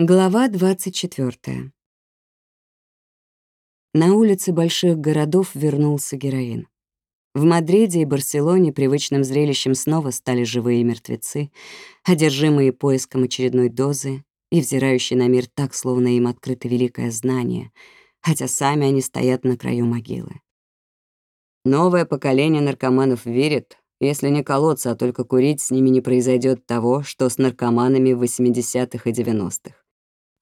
Глава 24. На улице больших городов вернулся героин. В Мадриде и Барселоне привычным зрелищем снова стали живые мертвецы, одержимые поиском очередной дозы и взирающие на мир так, словно им открыто великое знание, хотя сами они стоят на краю могилы. Новое поколение наркоманов верит, если не колоться, а только курить, с ними не произойдет того, что с наркоманами в 80-х и 90-х.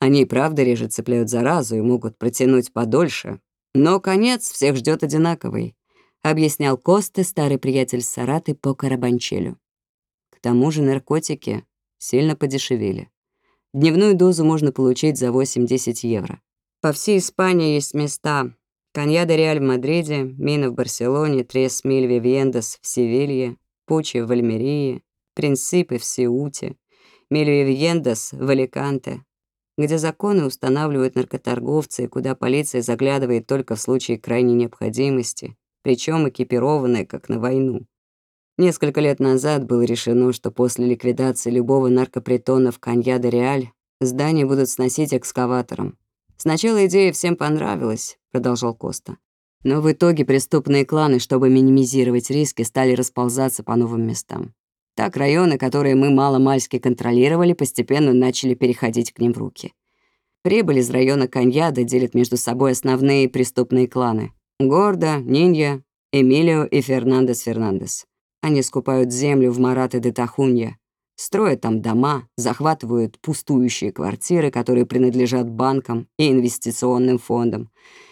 Они и правда реже цепляют заразу и могут протянуть подольше. Но конец всех ждет одинаковый, объяснял Косте, старый приятель Сараты по Карабанчелю. К тому же наркотики сильно подешевели. Дневную дозу можно получить за 8-10 евро. По всей Испании есть места. Каньяда Реаль в Мадриде, Мина в Барселоне, Трес Миль Вивьендес в Севилье, Пучи в Альмерии, Принципы в Сеуте, Миль Вивьендес в Аликанте, где законы устанавливают наркоторговцы и куда полиция заглядывает только в случае крайней необходимости, причем экипированная, как на войну. Несколько лет назад было решено, что после ликвидации любого наркопритона в Канья-де-Реаль здания будут сносить экскаватором. Сначала идея всем понравилась, продолжал Коста. Но в итоге преступные кланы, чтобы минимизировать риски, стали расползаться по новым местам. Так районы, которые мы мало-мальски контролировали, постепенно начали переходить к ним в руки. Прибыль из района Каньяда делит между собой основные преступные кланы — Гордо, Нинья, Эмилио и Фернандес Фернандес. Они скупают землю в Мараты де Тахунья, строят там дома, захватывают пустующие квартиры, которые принадлежат банкам и инвестиционным фондам,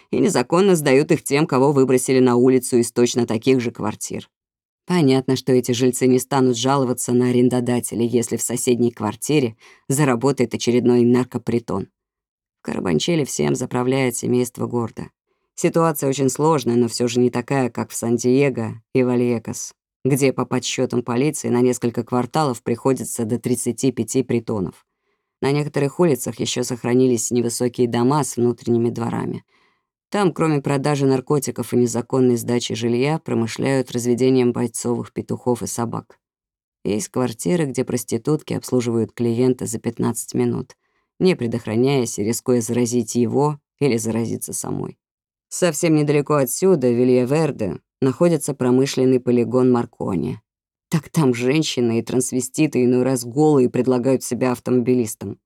и незаконно сдают их тем, кого выбросили на улицу из точно таких же квартир. Понятно, что эти жильцы не станут жаловаться на арендодателя, если в соседней квартире заработает очередной наркопритон. В Карабанчеле всем заправляет семейство Горда. Ситуация очень сложная, но все же не такая, как в Сан-Диего и Вальекас, где, по подсчетам полиции, на несколько кварталов приходится до 35 притонов. На некоторых улицах еще сохранились невысокие дома с внутренними дворами — там, кроме продажи наркотиков и незаконной сдачи жилья, промышляют разведением бойцовых петухов и собак. Есть квартиры, где проститутки обслуживают клиента за 15 минут, не предохраняясь и рискуя заразить его или заразиться самой. Совсем недалеко отсюда, в Вильяверде, находится промышленный полигон Маркони. Так там женщины и трансвеститы иной раз голые предлагают себя автомобилистам.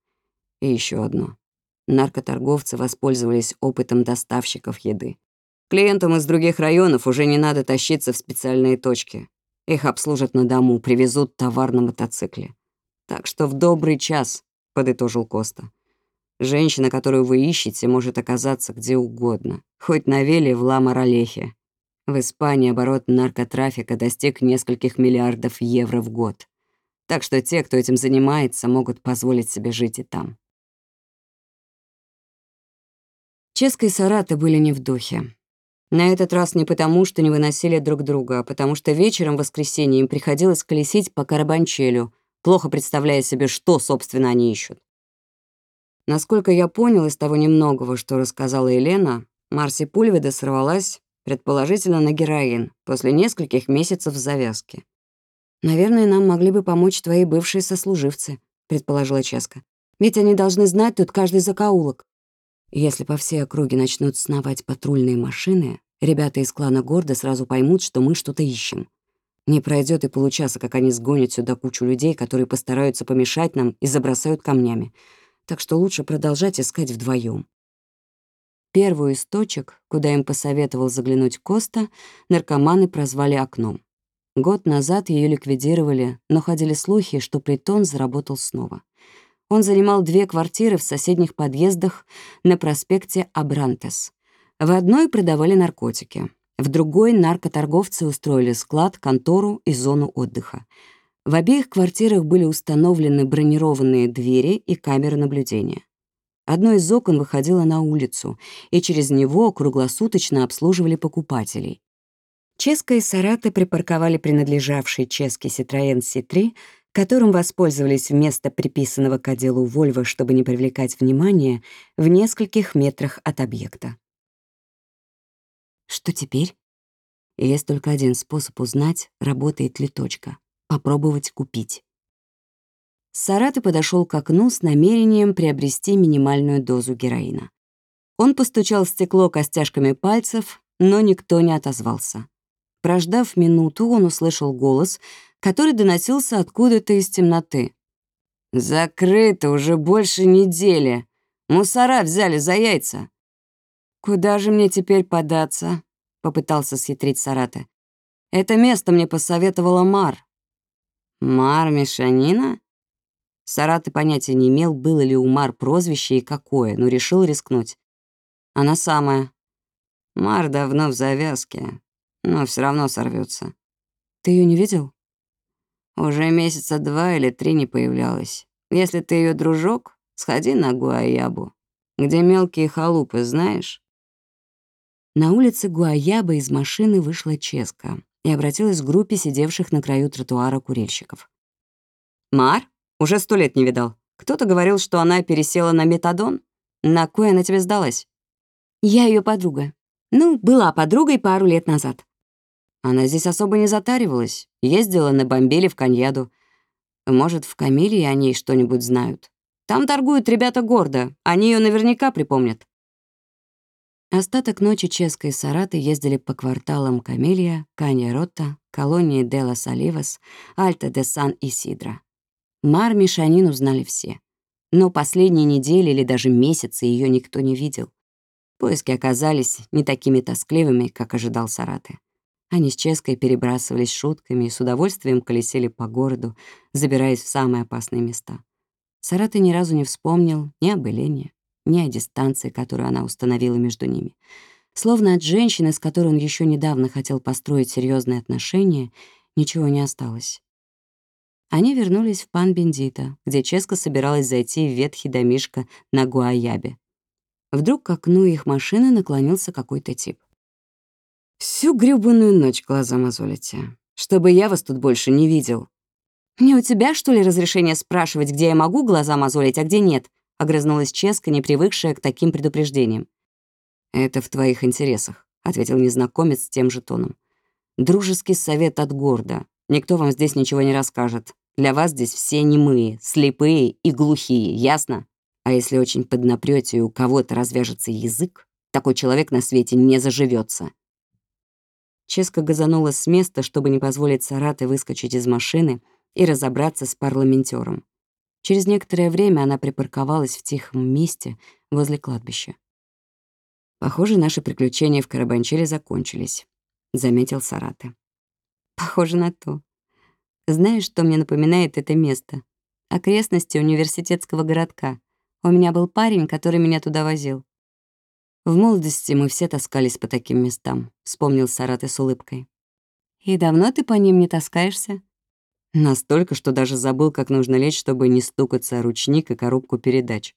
И еще одно. Наркоторговцы воспользовались опытом доставщиков еды. Клиентам из других районов уже не надо тащиться в специальные точки. Их обслужат на дому, привезут товар на мотоцикле. Так что в добрый час, — подытожил Коста. Женщина, которую вы ищете, может оказаться где угодно, хоть на веле в Ла-Моралехе. В Испании оборот наркотрафика достиг нескольких миллиардов евро в год. Так что те, кто этим занимается, могут позволить себе жить и там. Ческа и Сарата были не в духе. На этот раз не потому, что не выносили друг друга, а потому что вечером в воскресенье им приходилось колесить по Карабанчелю, плохо представляя себе, что, собственно, они ищут. Насколько я понял из того немногого, что рассказала Елена, Марси Пульведа сорвалась, предположительно, на героин после нескольких месяцев завязки. «Наверное, нам могли бы помочь твои бывшие сослуживцы», — предположила Ческа. «Ведь они должны знать тут каждый закоулок». Если по всей округе начнут сновать патрульные машины, ребята из клана Горда сразу поймут, что мы что-то ищем. Не пройдет и получаса, как они сгонят сюда кучу людей, которые постараются помешать нам и забросают камнями. Так что лучше продолжать искать вдвоем. Первую из точек, куда им посоветовал заглянуть Коста, наркоманы прозвали окном. Год назад ее ликвидировали, но ходили слухи, что притон заработал снова — он занимал две квартиры в соседних подъездах на проспекте Абрантес. В одной продавали наркотики, в другой наркоторговцы устроили склад, контору и зону отдыха. В обеих квартирах были установлены бронированные двери и камеры наблюдения. Одно из окон выходило на улицу, и через него круглосуточно обслуживали покупателей. Ческа и Сараты припарковали принадлежавший Ческе Citroёn C3 которым воспользовались вместо приписанного к отделу Вольво, чтобы не привлекать внимания, в нескольких метрах от объекта. Что теперь? Есть только один способ узнать, работает ли точка — попробовать купить. Сараты подошел к окну с намерением приобрести минимальную дозу героина. Он постучал в стекло костяшками пальцев, но никто не отозвался. Прождав минуту, он услышал голос, который доносился откуда-то из темноты. «Закрыто уже больше недели. Мусора взяли за яйца». «Куда же мне теперь податься?» — попытался схитрить Сараты. «Это место мне посоветовала Мар». «Мар Мишанина?» Сараты понятия не имел, было ли у Мар прозвище и какое, но решил рискнуть. Она самая. Мар давно в завязке, но все равно сорвется. Ты ее не видел? Уже месяца два или три не появлялась. Если ты ее дружок, сходи на Гуаябу, где мелкие халупы, знаешь? На улице Гуаяба из машины вышла Ческа и обратилась к группе сидевших на краю тротуара курильщиков. «Мар?» Уже сто лет не видал. Кто-то говорил, что она пересела на метадон. На кой она тебе сдалась? Я ее подруга. Ну, была подругой пару лет назад. Она здесь особо не затаривалась. Ездила на бомбеле в Каньяду. Может, в Камилии о ней что-нибудь знают. Там торгуют ребята гордо. Они ее наверняка припомнят. Остаток ночи Ческа и Сараты ездили по кварталам Камелия, Канья-Ротта, колонии Дела Саливас, Альта де Сан-Исидра. Мар Мишанин узнали все. Но последние недели или даже месяцы ее никто не видел. Поиски оказались не такими тоскливыми, как ожидал Сараты. Они с Ческой перебрасывались шутками и с удовольствием колесили по городу, забираясь в самые опасные места. Сараты ни разу не вспомнил ни об Элене, ни о дистанции, которую она установила между ними. Словно от женщины, с которой он еще недавно хотел построить серьезные отношения, ничего не осталось. Они вернулись в пан Бендита, где Ческа собиралась зайти в ветхий домишко на Гуаябе. Вдруг к окну их машины наклонился какой-то тип. «Всю грёбаную ночь глаза мозолите, чтобы я вас тут больше не видел». «Не у тебя, что ли, разрешение спрашивать, где я могу глаза мозолить, а где нет?» — огрызнулась Ческа, не привыкшая к таким предупреждениям. «Это в твоих интересах», — ответил незнакомец с тем же тоном. «Дружеский совет от Горда. Никто вам здесь ничего не расскажет. Для вас здесь все немые, слепые и глухие, ясно? А если очень поднапрёте и у кого-то развяжется язык, такой человек на свете не заживется. Ческа газанула с места, чтобы не позволить Сарате выскочить из машины и разобраться с парламентером. Через некоторое время она припарковалась в тихом месте возле кладбища. «Похоже, наши приключения в Карабанчеле закончились», — заметил Сараты. Похоже на то. Знаешь, что мне напоминает это место? Окрестности университетского городка. У меня был парень, который меня туда возил. В молодости мы все таскались по таким местам, вспомнил Сараты с улыбкой. И давно ты по ним не таскаешься? Настолько, что даже забыл, как нужно лечь, чтобы не стукаться о ручник и коробку передач.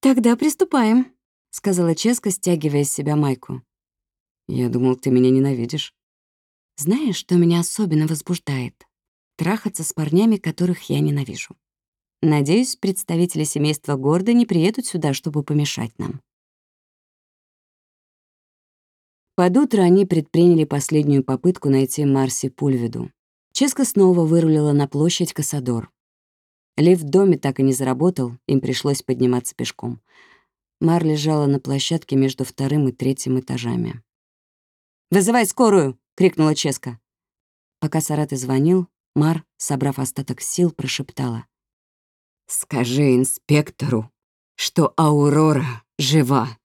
«Тогда приступаем», — сказала Ческа, стягивая с себя майку. «Я думал, ты меня ненавидишь». Знаешь, что меня особенно возбуждает? Трахаться с парнями, которых я ненавижу. Надеюсь, представители семейства Горда не приедут сюда, чтобы помешать нам. Под утро они предприняли последнюю попытку найти Марси Пульведу. Ческа снова вырулила на площадь Касадор. Лифт в доме так и не заработал, им пришлось подниматься пешком. Мар лежала на площадке между вторым и третьим этажами. «Вызывай скорую!» крикнула Ческа. Пока Сараты звонил, Мар, собрав остаток сил, прошептала. «Скажи инспектору, что Аурора жива».